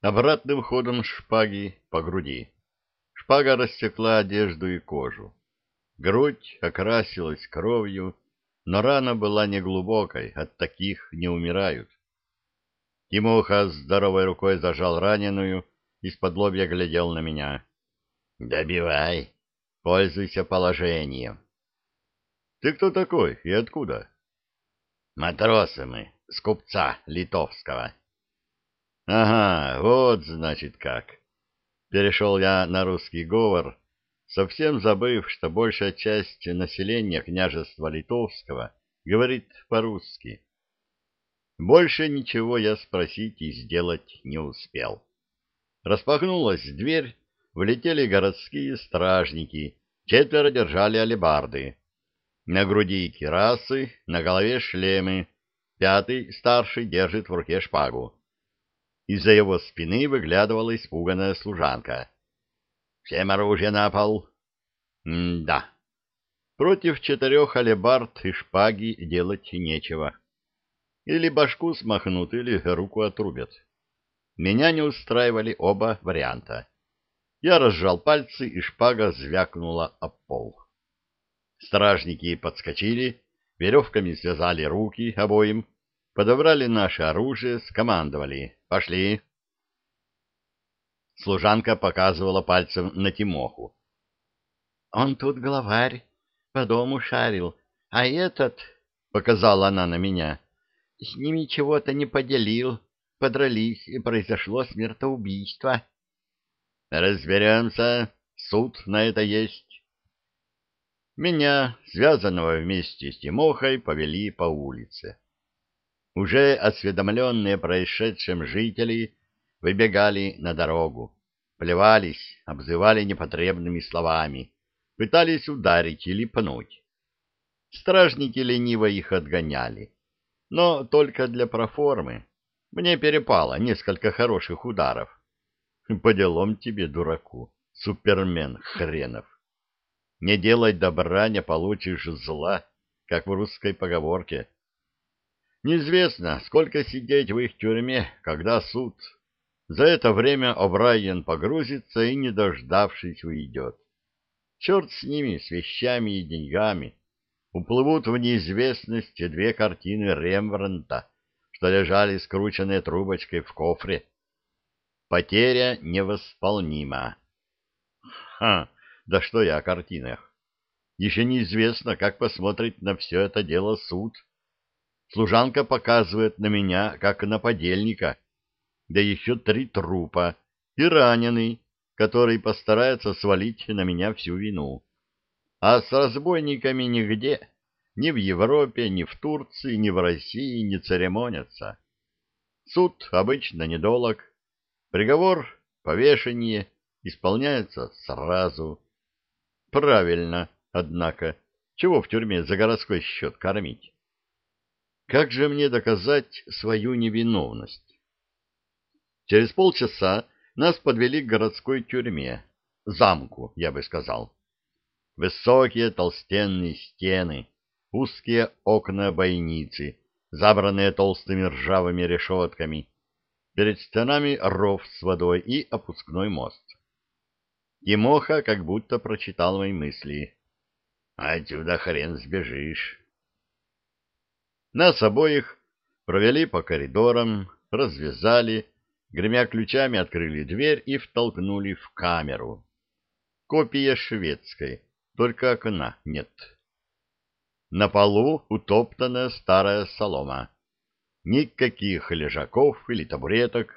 обратным ходом шпаги по груди. Шпага рассекла одежду и кожу. Грудь окрасилась кровью, но рана была неглубокой, от таких не умирают. Тимоха здоровой рукой зажал раненую, из-под лобья глядел на меня. — Добивай, пользуйся положением. — Ты кто такой и откуда? — Матросы мы, с купца литовского. — Ага, вот значит как. Перешел я на русский говор, совсем забыв, что большая часть населения княжества Литовского говорит по-русски. Больше ничего я спросить и сделать не успел. Распахнулась дверь, влетели городские стражники, четверо держали алебарды. На груди кирасы, на голове шлемы, пятый, старший, держит в руке шпагу. Из-за его спины выглядывала испуганная служанка. «Всем оружие на пол!» «М-да». Против четырех алебард и шпаги делать нечего. Или башку смахнут, или руку отрубят. Меня не устраивали оба варианта. Я разжал пальцы, и шпага звякнула об пол. Стражники подскочили, веревками связали руки обоим, подобрали наше оружие, скомандовали «Пошли!». Служанка показывала пальцем на Тимоху. «Он тут главарь, по дому шарил, а этот...» — показала она на меня. «С ними чего-то не поделил, подрались, и произошло смертоубийство». «Разберемся, суд на это есть». Меня, связанного вместе с Тимохой, повели по улице. Уже осведомленные происшедшим жители выбегали на дорогу, плевались, обзывали непотребными словами, пытались ударить или пнуть. Стражники лениво их отгоняли, но только для проформы. Мне перепало несколько хороших ударов. По делам тебе, дураку, супермен хренов. Не делай добра, не получишь зла, как в русской поговорке. Неизвестно, сколько сидеть в их тюрьме, когда суд. За это время О'Брайен погрузится и, не дождавшись, уйдет. Черт с ними, с вещами и деньгами. Уплывут в неизвестность две картины Рембрандта, что лежали скрученные трубочкой в кофре. Потеря невосполнима. Ха, да что я о картинах. Еще неизвестно, как посмотрит на все это дело суд. Служанка показывает на меня, как на подельника, да еще три трупа и раненый, который постарается свалить на меня всю вину. А с разбойниками нигде, ни в Европе, ни в Турции, ни в России не церемонятся. Суд обычно недолог, приговор, повешение, исполняется сразу. Правильно, однако, чего в тюрьме за городской счет кормить? Как же мне доказать свою невиновность? Через полчаса нас подвели к городской тюрьме, замку, я бы сказал. Высокие толстенные стены, узкие окна бойницы, забранные толстыми ржавыми решетками. Перед стенами ров с водой и опускной мост. Тимоха как будто прочитал мои мысли. «Отсюда хрен сбежишь». Нас обоих провели по коридорам, развязали, гремя ключами открыли дверь и втолкнули в камеру. Копия шведской, только окна нет. На полу утоптанная старая солома. Никаких лежаков или табуреток,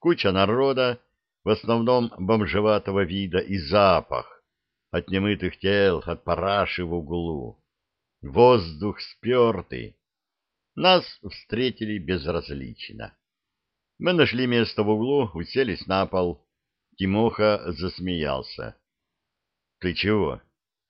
куча народа, в основном бомжеватого вида и запах от немытых тел, от параши в углу. Воздух спертый, нас встретили безразлично. Мы нашли место в углу, уселись на пол. Тимоха засмеялся. — Ты чего?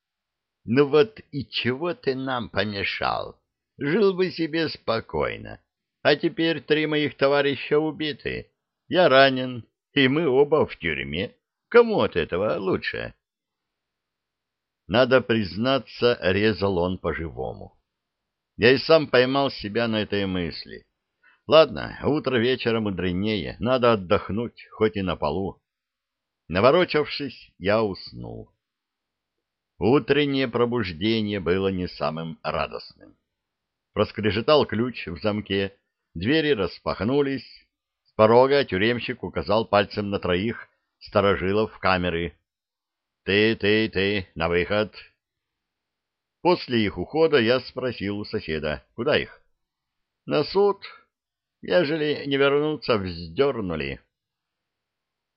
— Ну вот и чего ты нам помешал? Жил бы себе спокойно. А теперь три моих товарища убиты. Я ранен, и мы оба в тюрьме. Кому от этого лучше? Надо признаться, резал он по-живому. Я и сам поймал себя на этой мысли. Ладно, утро вечера мудренее, надо отдохнуть, хоть и на полу. Наворочавшись, я уснул. Утреннее пробуждение было не самым радостным. Проскрежетал ключ в замке, двери распахнулись. С порога тюремщик указал пальцем на троих сторожилов камеры. «Ты, ты, ты, на выход!» После их ухода я спросил у соседа, куда их? «На суд. Ежели не вернуться, вздернули».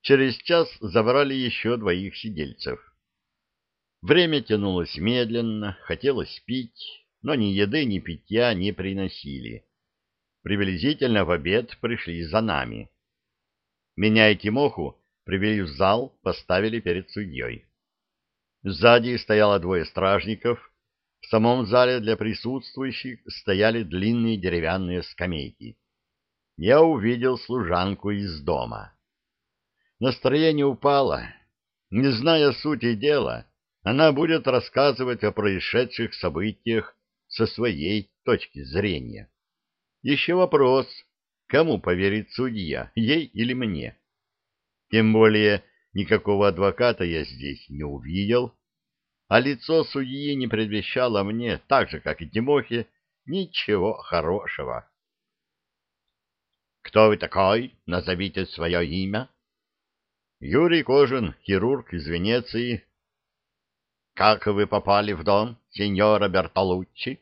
Через час забрали еще двоих сидельцев. Время тянулось медленно, хотелось пить, но ни еды, ни питья не приносили. Приблизительно в обед пришли за нами. Меня и Тимоху привели в зал, поставили перед судьей. Сзади стояло двое стражников, в самом зале для присутствующих стояли длинные деревянные скамейки. Я увидел служанку из дома. Настроение упало. Не зная сути дела, она будет рассказывать о происшедших событиях со своей точки зрения. Еще вопрос, кому поверит судья, ей или мне? Тем более никакого адвоката я здесь не увидел, а лицо судьи не предвещало мне, так же, как и Тимохе, ничего хорошего. «Кто вы такой? Назовите свое имя». «Юрий Кожин, хирург из Венеции, как вы попали в дом сеньора Бертолуччи?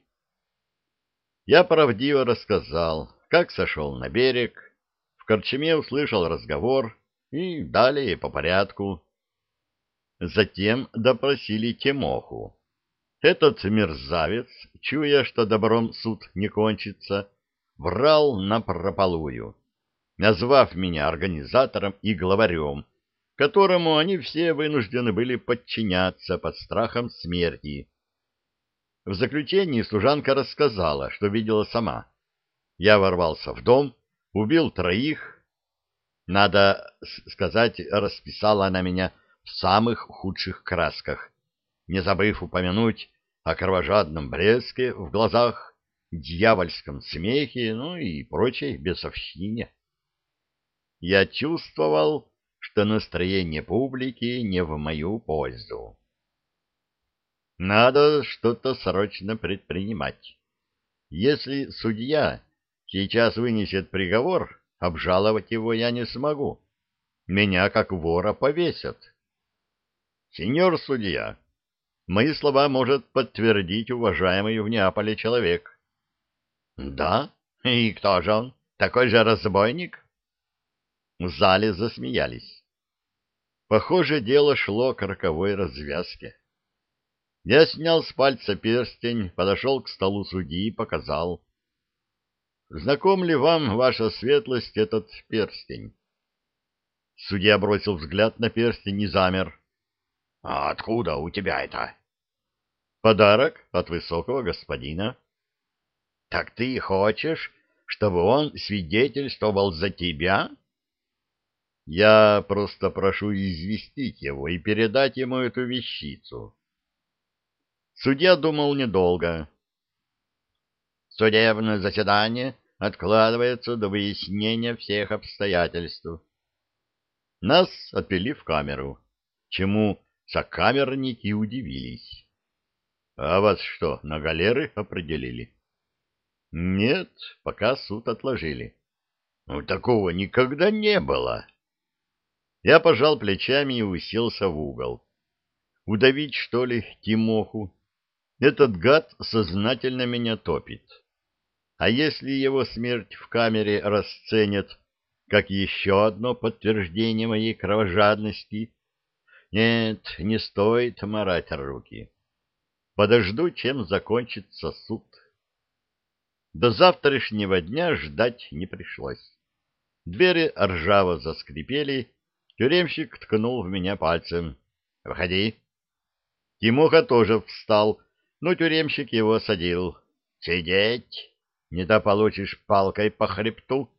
Я правдиво рассказал, как сошел на берег, в корчме услышал разговор и далее по порядку. Затем допросили Тимоху. Этот мерзавец, чуя, что добром суд не кончится, врал напропалую, назвав меня организатором и главарем которому они все вынуждены были подчиняться под страхом смерти. В заключении служанка рассказала, что видела сама. Я ворвался в дом, убил троих. Надо сказать, расписала она меня в самых худших красках, не забыв упомянуть о кровожадном блеске в глазах, дьявольском смехе, ну и прочей бесовщине. Я чувствовал, что настроение публики не в мою пользу. Надо что-то срочно предпринимать. Если судья сейчас вынесет приговор, обжаловать его я не смогу. Меня, как вора, повесят. Сеньор судья, мои слова может подтвердить уважаемый в Неаполе человек. Да? И кто же он? Такой же разбойник? В зале засмеялись. Похоже, дело шло к роковой развязке. Я снял с пальца перстень, подошел к столу судьи и показал. «Знаком ли вам, ваша светлость, этот перстень?» Судья бросил взгляд на перстень и замер. «А откуда у тебя это?» «Подарок от высокого господина». «Так ты хочешь, чтобы он свидетельствовал за тебя?» Я просто прошу известить его и передать ему эту вещицу. Судья думал недолго. Судебное заседание откладывается до выяснения всех обстоятельств. Нас отвели в камеру, чему сокамерники удивились. А вас что, на галеры определили? Нет, пока суд отложили. Ну, такого никогда не было. Я пожал плечами и уселся в угол. Удавить, что ли, Тимоху? Этот гад сознательно меня топит. А если его смерть в камере расценят как еще одно подтверждение моей кровожадности? Нет, не стоит морать руки. Подожду, чем закончится суд. До завтрашнего дня ждать не пришлось. Двери ржаво заскрипели, Тюремщик ткнул в меня пальцем. «Входи». Тимоха тоже встал, но тюремщик его садил. «Сидеть! Не то получишь палкой по хребту».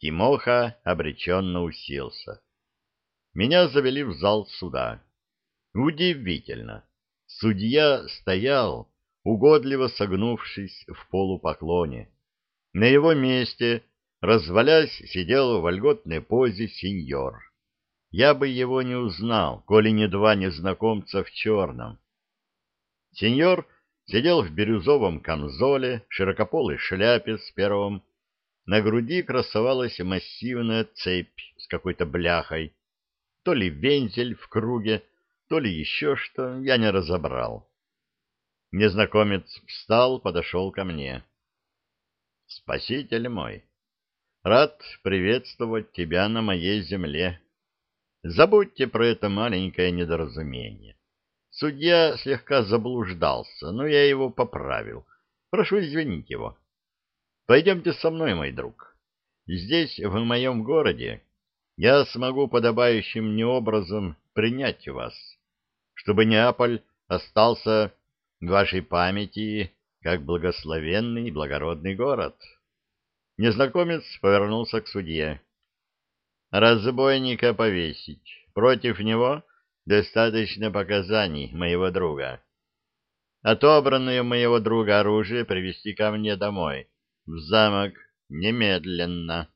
Тимоха обреченно уселся. Меня завели в зал суда. Удивительно. Судья стоял, угодливо согнувшись в полупоклоне. На его месте развалясь, сидел в вольготной позе сеньор. Я бы его не узнал, коли не два незнакомца в черном. Сеньор сидел в бирюзовом камзоле, широкополой шляпе с первым. На груди красовалась массивная цепь с какой-то бляхой. То ли вензель в круге, то ли еще что, я не разобрал. Незнакомец встал, подошел ко мне. — Спаситель мой, рад приветствовать тебя на моей земле. Забудьте про это маленькое недоразумение. Судья слегка заблуждался, но я его поправил. Прошу извинить его. Пойдемте со мной, мой друг. Здесь, в моем городе, я смогу подобающим мне образом принять вас, чтобы Неаполь остался в вашей памяти как благословенный и благородный город. Незнакомец повернулся к судье. Разбойника повесить. Против него достаточно показаний моего друга. Отобранное моего друга оружие привести ко мне домой, в замок, немедленно.